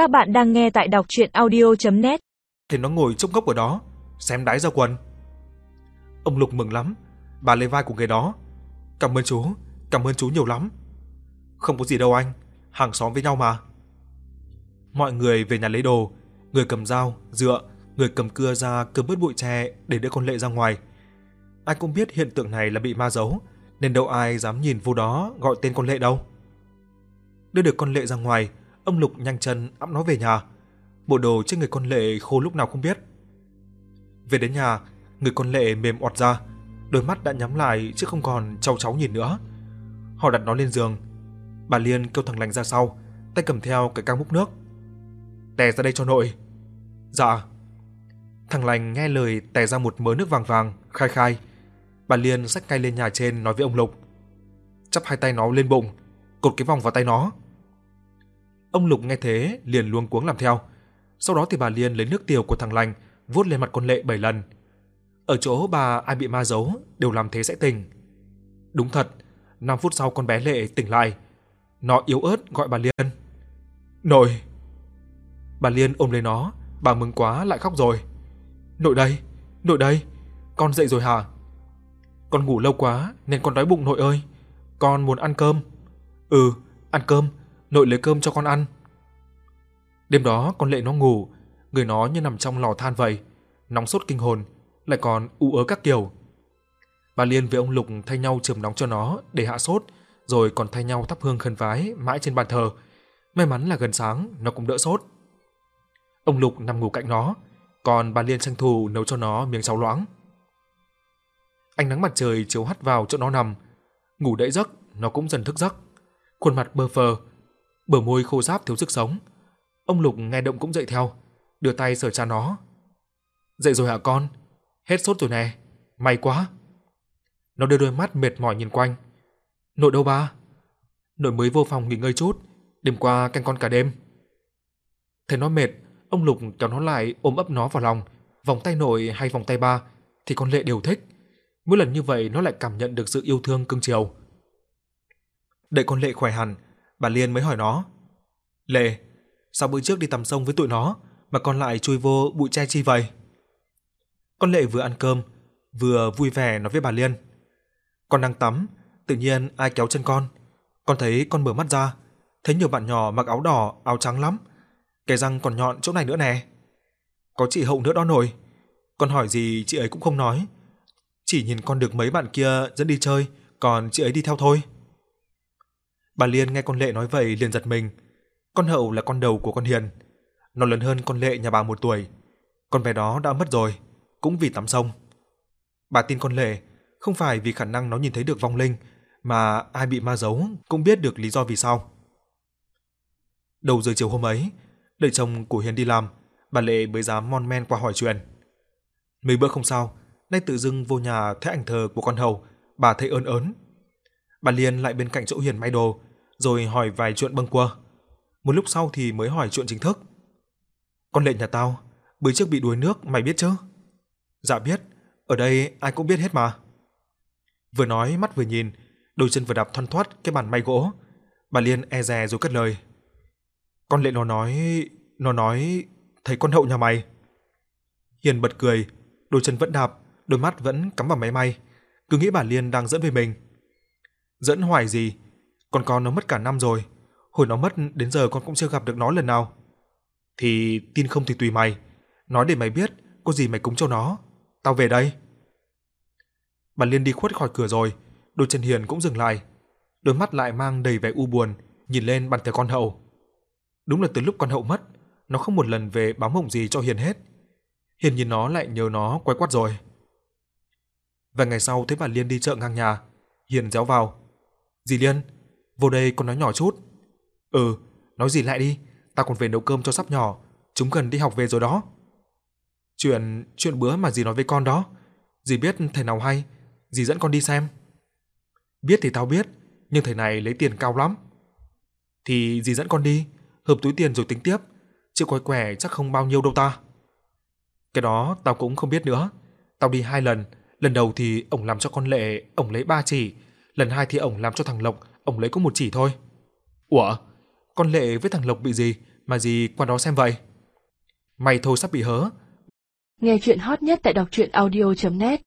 Các bạn đang nghe tại đọc audio net Thì nó ngồi chốc gốc ở đó, xem đáy ra quần. Ông Lục mừng lắm, bà lấy vai của người đó. Cảm ơn chú, cảm ơn chú nhiều lắm. Không có gì đâu anh, hàng xóm với nhau mà. Mọi người về nhà lấy đồ, người cầm dao, dựa, người cầm cưa ra cưa bớt bụi tre để đưa con lệ ra ngoài. Ai cũng biết hiện tượng này là bị ma giấu, nên đâu ai dám nhìn vô đó gọi tên con lệ đâu. Đưa được con lệ ra ngoài, ông Lục nhanh chân ẵm nó về nhà. Bộ đồ trên người con lệ khô lúc nào không biết. Về đến nhà, người con lệ mềm oặt ra, đôi mắt đã nhắm lại chứ không còn cháu cháu nhìn nữa. Họ đặt nó lên giường. Bà Liên kêu thằng lành ra sau, tay cầm theo cái căng múc nước. Tè ra đây cho nội. Dạ. Thằng lành nghe lời tè ra một mớ nước vàng vàng, khai khai. Bà Liên xách ngay lên nhà trên nói với ông Lục. Chắp hai tay nó lên bụng, cột cái vòng vào tay nó. Ông Lục nghe thế liền luống cuống làm theo. Sau đó thì bà Liên lấy nước tiểu của thằng lành vuốt lên mặt con lệ 7 lần. Ở chỗ bà ai bị ma giấu đều làm thế sẽ tỉnh. Đúng thật, 5 phút sau con bé lệ tỉnh lại. Nó yếu ớt gọi bà Liên. Nội! Bà Liên ôm lấy nó, bà mừng quá lại khóc rồi. Nội đây, nội đây, con dậy rồi hả? Con ngủ lâu quá nên con đói bụng nội ơi. Con muốn ăn cơm. Ừ, ăn cơm, nội lấy cơm cho con ăn. Đêm đó con lệ nó ngủ, người nó như nằm trong lò than vậy, nóng sốt kinh hồn, lại còn u ớ các kiểu. Bà Liên với ông Lục thay nhau chườm nóng cho nó để hạ sốt, rồi còn thay nhau thắp hương khấn vái mãi trên bàn thờ. May mắn là gần sáng nó cũng đỡ sốt. Ông Lục nằm ngủ cạnh nó, còn bà Liên tranh thủ nấu cho nó miếng cháo loãng. Ánh nắng mặt trời chiếu hắt vào chỗ nó nằm, ngủ đẫy giấc, nó cũng dần thức giấc. Khuôn mặt bơ phờ, bờ môi khô ráp thiếu sức sống. Ông Lục nghe động cũng dậy theo, đưa tay sờ chán nó. "Dậy rồi hả con? Hết sốt rồi nè, may quá." Nó đưa đôi mắt mệt mỏi nhìn quanh. "Nội đâu ba?" "Nội mới vô phòng nghỉ ngơi chút, đêm qua canh con cả đêm." Thấy nó mệt, ông Lục kéo nó lại ôm ấp nó vào lòng, vòng tay nội hay vòng tay ba thì con Lệ đều thích. Mỗi lần như vậy nó lại cảm nhận được sự yêu thương cưng chiều. Đợi con Lệ khỏe hẳn, bà Liên mới hỏi nó: "Lệ, sao bữa trước đi tắm sông với tụi nó mà còn lại chui vô bụi tre chi vậy?" Con Lệ vừa ăn cơm, vừa vui vẻ nói với bà Liên: "Con đang tắm, tự nhiên ai kéo chân con, con thấy con mở mắt ra, thấy nhiều bạn nhỏ mặc áo đỏ, áo trắng lắm, cái răng còn nhọn chỗ này nữa nè. Có chị Hậu nữa đó nổi. Con hỏi gì chị ấy cũng không nói. Chỉ nhìn con được mấy bạn kia dẫn đi chơi, còn chị ấy đi theo thôi." Bà Liên nghe con Lệ nói vậy liền giật mình. Con Hậu là con đầu của con Hiền. Nó lớn hơn con Lệ nhà bà một tuổi. Con bé đó đã mất rồi, cũng vì tắm sông. Bà tin con Lệ, không phải vì khả năng nó nhìn thấy được vong linh, mà ai bị ma giấu cũng biết được lý do vì sao. Đầu giờ chiều hôm ấy, đợi chồng của Hiền đi làm, bà Lệ mới dám mon men qua hỏi chuyện. Mấy bữa không sao, nay tự dưng vô nhà thấy ảnh thờ của con Hậu, bà thấy ớn ớn. Bà Liên lại bên cạnh chỗ Hiền may đồ, rồi hỏi vài chuyện bâng quơ. Một lúc sau thì mới hỏi chuyện chính thức. Con Lệ nhà tao, bữa trước bị đuối nước mày biết chứ? Dạ biết, ở đây ai cũng biết hết mà. Vừa nói mắt vừa nhìn, đôi chân vừa đạp thoăn thoắt cái bàn may gỗ. Bà Liên e dè rồi cất lời. Con Lệ nó nói, nó nói thấy con hậu nhà mày. Hiền bật cười, đôi chân vẫn đạp, đôi mắt vẫn cắm vào máy may, cứ nghĩ bà Liên đang dẫn về mình. Dẫn hoài gì, con con nó mất cả năm rồi, hồi nó mất đến giờ con cũng chưa gặp được nó lần nào. Thì tin không thì tùy mày, nói để mày biết, có gì mày cúng cho nó. Tao về đây. Bà Liên đi khuất khỏi cửa rồi, đôi chân Hiền cũng dừng lại, đôi mắt lại mang đầy vẻ u buồn, nhìn lên bàn thờ con hậu. Đúng là từ lúc con hậu mất, nó không một lần về báo mộng gì cho Hiền hết. Hiền nhìn nó lại nhớ nó quay quắt rồi. Vài ngày sau thấy bà Liên đi chợ ngang nhà, Hiền réo vào. "Dì Liên, vô đây con nói nhỏ chút." "Ừ, nói gì lại đi, tao còn về nấu cơm cho sắp nhỏ, chúng cần đi học về rồi đó." "Chuyện chuyện bữa mà dì nói với con đó, dì biết thầy nào hay, dì dẫn con đi xem." "Biết thì tao biết, nhưng thầy này lấy tiền cao lắm." "Thì dì dẫn con đi, hợp túi tiền rồi tính tiếp, chứ quái quẻ chắc không bao nhiêu đâu ta." Cái đó tao cũng không biết nữa. Tao đi hai lần, lần đầu thì ổng làm cho con Lệ, ổng lấy ba chỉ, lần hai thì ổng làm cho thằng Lộc, ông lấy có một chỉ thôi. Ủa, con Lệ với thằng Lộc bị gì Mà gì qua đó xem vậy? Mày thôi sắp bị hớ. Nghe chuyện hot nhất tại đọc truyện audio.net